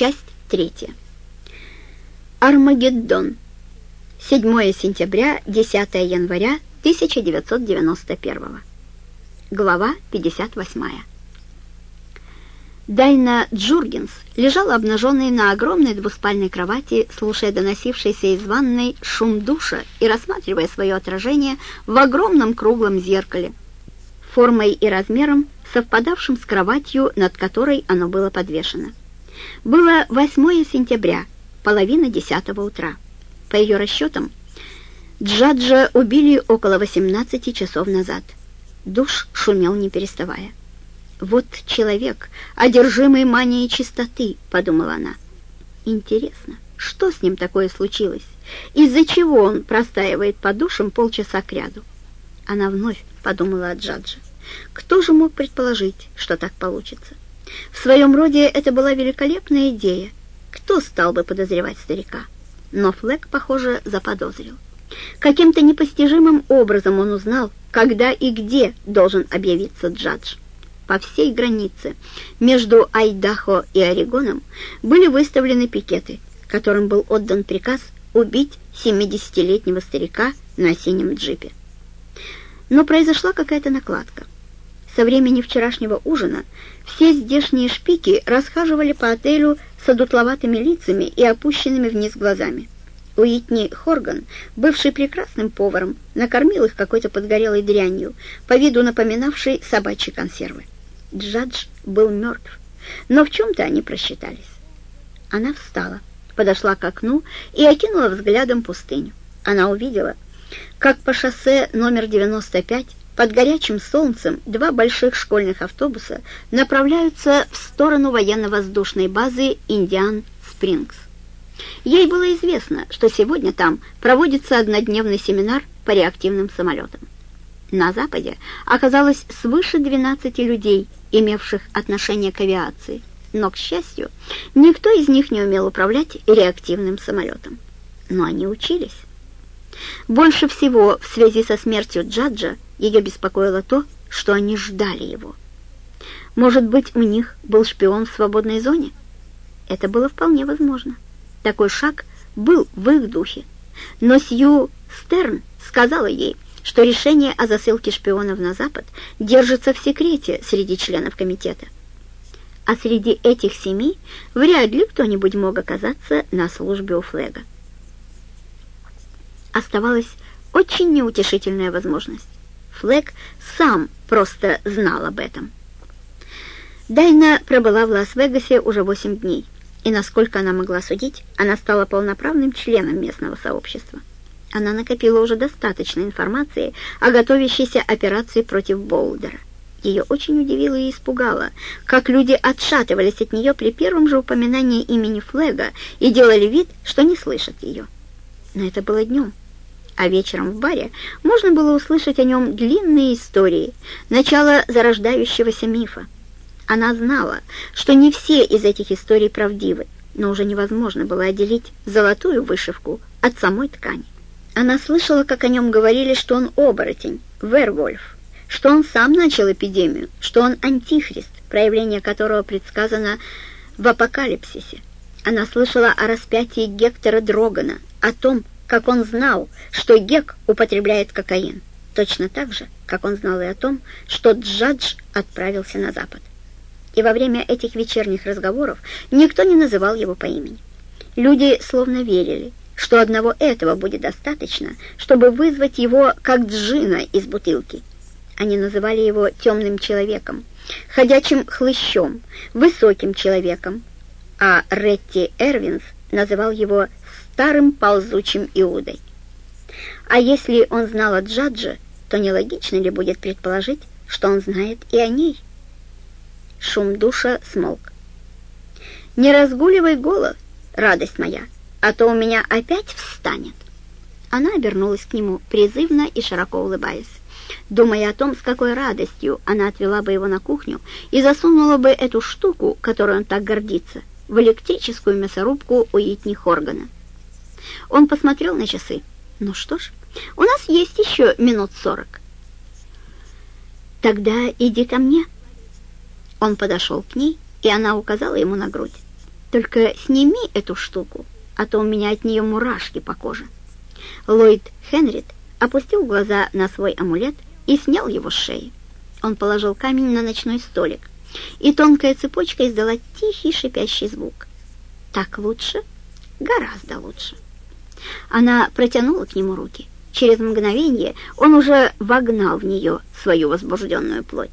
Часть третья. Армагеддон. 7 сентября, 10 января 1991. Глава 58. Дайна Джургенс лежала обнаженной на огромной двуспальной кровати, слушая доносившийся из ванной шум душа и рассматривая свое отражение в огромном круглом зеркале, формой и размером, совпадавшим с кроватью, над которой оно было подвешено. Было 8 сентября, половина десятого утра. По ее расчетам, Джаджа убили около 18 часов назад. Душ шумел не переставая. «Вот человек, одержимый манией чистоты», — подумала она. «Интересно, что с ним такое случилось? Из-за чего он простаивает по душам полчаса кряду?» Она вновь подумала о Джадже. Кто же мог предположить, что так получится? В своем роде это была великолепная идея. Кто стал бы подозревать старика? Но Флэк, похоже, заподозрил. Каким-то непостижимым образом он узнал, когда и где должен объявиться Джадж. По всей границе между Айдахо и Орегоном были выставлены пикеты, которым был отдан приказ убить 70-летнего старика на синем джипе. Но произошла какая-то накладка. Со времени вчерашнего ужина все здешние шпики расхаживали по отелю с одутловатыми лицами и опущенными вниз глазами. Уитни Хорган, бывший прекрасным поваром, накормил их какой-то подгорелой дрянью, по виду напоминавшей собачьи консервы. Джадж был мертв, но в чем-то они просчитались. Она встала, подошла к окну и окинула взглядом пустыню. Она увидела, как по шоссе номер 95 под горячим солнцем два больших школьных автобуса направляются в сторону военно-воздушной базы «Индиан Спрингс». Ей было известно, что сегодня там проводится однодневный семинар по реактивным самолетам. На Западе оказалось свыше 12 людей, имевших отношение к авиации, но, к счастью, никто из них не умел управлять реактивным самолетом. Но они учились. Больше всего в связи со смертью Джаджа ее беспокоило то, что они ждали его. Может быть, у них был шпион в свободной зоне? Это было вполне возможно. Такой шаг был в их духе. Но Сью Стерн сказала ей, что решение о засылке шпионов на Запад держится в секрете среди членов комитета. А среди этих семи вряд ли кто-нибудь мог оказаться на службе у Флега. Оставалась очень неутешительная возможность. Флэг сам просто знал об этом. Дайна пробыла в Лас-Вегасе уже восемь дней, и, насколько она могла судить, она стала полноправным членом местного сообщества. Она накопила уже достаточно информации о готовящейся операции против Боулдера. Ее очень удивило и испугало, как люди отшатывались от нее при первом же упоминании имени Флега и делали вид, что не слышат ее. Но это было днем, а вечером в баре можно было услышать о нем длинные истории, начало зарождающегося мифа. Она знала, что не все из этих историй правдивы, но уже невозможно было отделить золотую вышивку от самой ткани. Она слышала, как о нем говорили, что он оборотень, вервольф, что он сам начал эпидемию, что он антихрист, проявление которого предсказано в апокалипсисе. Она слышала о распятии Гектора Дрогана, о том, как он знал, что Гек употребляет кокаин, точно так же, как он знал и о том, что Джадж отправился на запад. И во время этих вечерних разговоров никто не называл его по имени. Люди словно верили, что одного этого будет достаточно, чтобы вызвать его как джина из бутылки. Они называли его темным человеком, ходячим хлыщом, высоким человеком, а Ретти Эрвинс называл его старым ползучим Иудой. А если он знал о Джадже, то нелогично ли будет предположить, что он знает и о ней? Шум душа смолк. «Не разгуливай голос, радость моя!» а то у меня опять встанет». Она обернулась к нему, призывно и широко улыбаясь, думая о том, с какой радостью она отвела бы его на кухню и засунула бы эту штуку, которой он так гордится, в электрическую мясорубку у Итни Хоргана. Он посмотрел на часы. «Ну что ж, у нас есть еще минут сорок». «Тогда иди ко мне». Он подошел к ней, и она указала ему на грудь. Только сними эту штуку, а то у меня от нее мурашки по коже». Ллойд Хенрид опустил глаза на свой амулет и снял его с шеи. Он положил камень на ночной столик, и тонкая цепочка издала тихий шипящий звук. «Так лучше? Гораздо лучше». Она протянула к нему руки. Через мгновение он уже вогнал в нее свою возбужденную плоть.